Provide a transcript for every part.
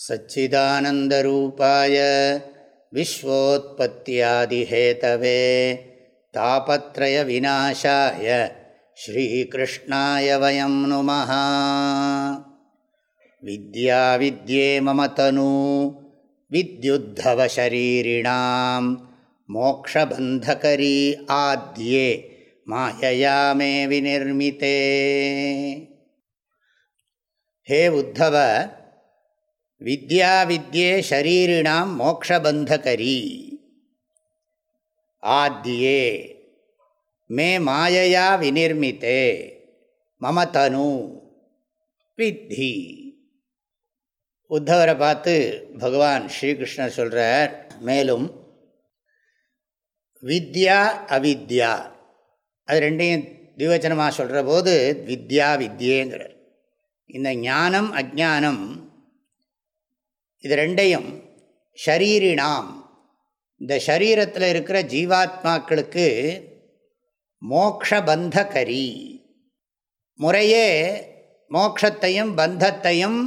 सच्चिदानन्दरूपाय विश्वोत्पत्त्यादिहेतवे तापत्रयविनाशाय श्रीकृष्णाय वयं नुमः। विद्याविद्ये मम तनु विद्युद्धवशरीरिणां मोक्षबन्धकरी आद्ये मायया मे विनिर्मिते। हे उद्धव வித்யா வித்யே ஷரீரிணாம் மோக்ஷபந்தகரி. ஆத்தியே மே மாயையா வினிர்மித்தே மம தனு வித்தி. உத்தவரை பார்த்து பகவான் ஸ்ரீகிருஷ்ணர் சொல்கிறார் மேலும் வித்யா அவித்யா. அது ரெண்டையும் திவச்சனமாக சொல்கிற போது வித்யா வித்யேங்கிறார். இந்த ஞானம் அஜானம் இது ரெண்டையும் ஷரீரினாம். இந்த ஷரீரத்தில் இருக்கிற ஜீவாத்மாக்களுக்கு மோக்ஷபந்தகரி. முறையே மோக்ஷத்தையும் பந்தத்தையும்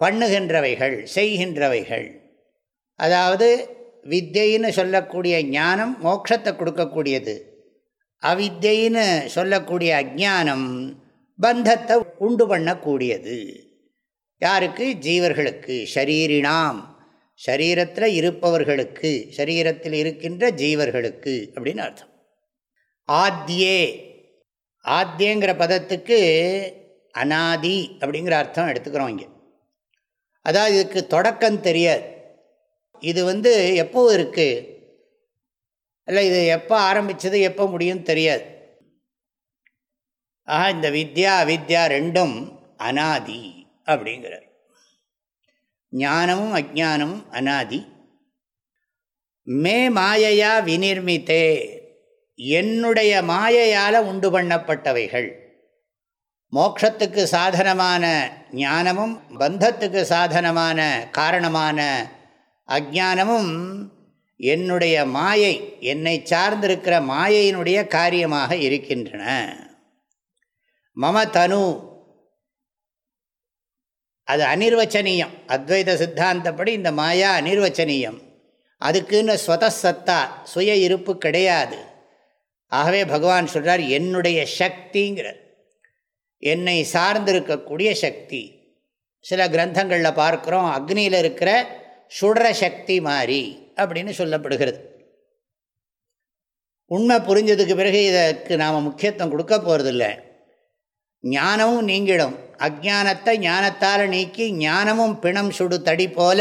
பண்ணுகின்றவைகள் செய்கின்றவைகள். அதாவது வித்தியின்னு சொல்லக்கூடிய ஞானம் மோட்சத்தை கொடுக்கக்கூடியது. அவித்தியின்னு சொல்லக்கூடிய அஜானம் பந்தத்தை உண்டு பண்ணக்கூடியது. யாருக்கு? ஜீவர்களுக்கு. ஷரீரினாம் ஷரீரத்தில் இருப்பவர்களுக்கு. ஷரீரத்தில் இருக்கின்ற ஜீவர்களுக்கு அப்படின்னு அர்த்தம். ஆத்தியே ஆத்தியங்கிற பதத்துக்கு அனாதி அப்படிங்கிற அர்த்தம் எடுத்துக்கிறோம் இங்கே. அதாவது இதுக்கு தொடக்கம் தெரியாது. இது வந்து எப்போ இருக்குது இல்லை இது எப்போ ஆரம்பித்தது எப்போ முடியும் தெரியாது. ஆஹா இந்த வித்யா அவித்யா ரெண்டும் அனாதி. அப்படிங்கிறார். ஞானமும் அஜானமும் அனாதி. மே மாயையா விநிர்மித்தே என்னுடைய மாயையால் உண்டு பண்ணப்பட்டவைகள். மோக்ஷத்துக்கு சாதனமான ஞானமும் பந்தத்துக்கு சாதனமான காரணமான அஜானமும் என்னுடைய மாயை என்னை சார்ந்திருக்கிற மாயையினுடைய காரியமாக இருக்கின்றன. மம தனு அது அனிர்வச்சனீயம். அத்வைத சித்தாந்தப்படி இந்த மாயா அனிர்வச்சனீயம். அதுக்குன்னு ஸ்வதசத்தா சுய இருப்பு கிடையாது. ஆகவே பகவான் சொல்கிறார் என்னுடைய சக்திங்கிறார். என்னை சார்ந்திருக்கக்கூடிய சக்தி. சில கிரந்தங்களில் பார்க்குறோம் அக்னியில் இருக்கிற சுடுற சக்தி மாறி அப்படின்னு சொல்லப்படுகிறது. உண்மை புரிஞ்சதுக்கு பிறகு இதற்கு நாம் முக்கியத்துவம் கொடுக்க போகிறதில்லை ஞானமும் நீங்கிடும். அஜானத்தை ஞானத்தால் நீக்கி ஞானமும் பிணம் சுடு தடி போல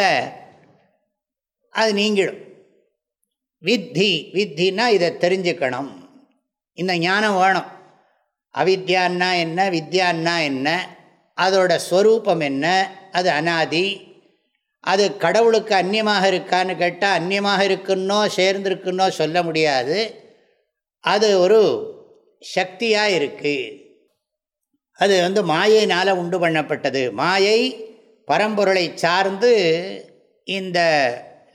அது நீங்கிடும். வித்தி வித்தின்னா இதை தெரிஞ்சுக்கணும். இந்த ஞானம் வேணும். அவித்யான்னா என்ன வித்யான்னா என்ன அதோட ஸ்வரூபம் என்ன அது அனாதி. அது கடவுளுக்கு அந்நியமாக இருக்கான்னு கேட்டால் அந்நியமாக இருக்குன்னோ சேர்ந்துருக்குன்னோ சொல்ல முடியாது. அது ஒரு சக்தியாக இருக்குது அது வந்து மாயையினால் உண்டு பண்ணப்பட்டது. மாயை பரம்பொருளை சார்ந்து இந்த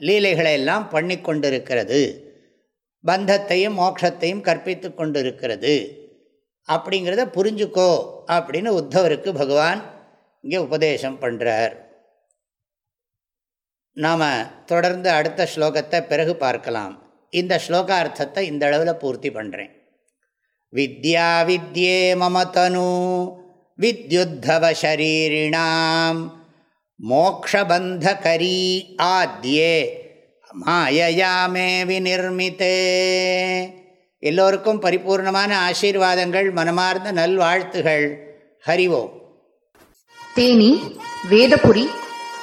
லீலைகளை எல்லாம் பண்ணி கொண்டிருக்கிறது. பந்தத்தையும் மோட்சத்தையும் கற்பித்து கொண்டிருக்கிறது. அப்படிங்கிறத புரிஞ்சுக்கோ அப்படின்னு உத்தவருக்கு பகவான் இங்கே உபதேசம் பண்ணுறார் நாம் தொடர்ந்து அடுத்த ஸ்லோகத்தை பிறகு பார்க்கலாம். இந்த ஸ்லோகார்த்தத்தை இந்த அளவில் பூர்த்தி பண்ணுறேன் வித்யா வித்யே மம தனு. வித்யுத்தவசரீரிணாம் மோக்ஷபந்தகரி ஆத்யே. மாயயாமே விநிர்மித்தே. எல்லோருக்கும் பரிபூர்ணமான ஆசீர்வாதங்கள் மனமார்ந்த நல்வாழ்த்துகள். ஹரிவோம் தேனி வேதபுரி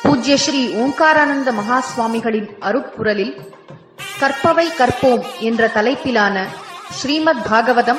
பூஜ்ய ஸ்ரீ ஓங்காரானந்த மகாஸ்வாமிகளின் அருப்புரலில் கற்பவை கற்போம் என்ற தலைப்பிலான ஸ்ரீமத் பாகவதம்